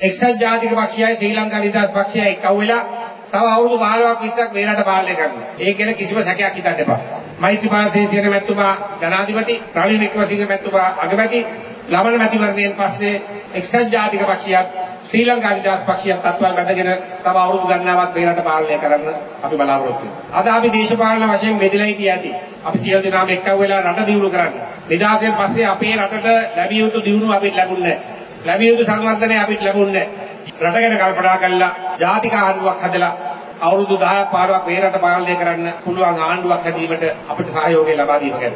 එක්සත් ජාතික පක්ෂයයි ශ්‍රී ලංකා නිදහස් පක්ෂයයි එක්කව වෙලා තව අවුරුදු 15ක් 20ක් මේ රට පාලනය කරනවා. ඒ ගැන කිසිම සැකයක් හිතන්න එපා. මෛත්‍රීපාල සිරිසේන මැතිතුමා ජනාධිපති, රනිල් වික්‍රමසිංහ මැතිතුමා අගමැති, ලබන මැතිවරණයෙන් පස්සේ එක්සත් ජාතික පක්ෂයත් ශ්‍රී ලංකා නිදහස් පක්ෂයත් අත්වල් බැඳගෙන තව අවුරුදු ගණනාවක් මේ රට පාලනය කරන්න අපි බලාපොරොත්තු වෙනවා. අද අපි දේශපාලන වශයෙන් බෙදලා හිටිය ඇති. අපි සියලු දෙනාම එක්කව වෙලා රට දියුණු කරන්න. නිදහසෙන් පස්සේ අපේ රටට ලැබිය යුතු දියුණුව අපිට ලැබුණේ නැහැ. ලැබිය යුතු සංවර්ධනය අපිට ලැබුණේ නැහැ. රට ගැන කල්පනා කළා ජාතික ආණ්ඩුවක් හදලා අවුරුදු 10ක් 15ක් මේ රට පාලනය කරන්න පුළුවන් ආණ්ඩුවක් හැදීමට අපිට සහයෝගය ලබා දීම ගැන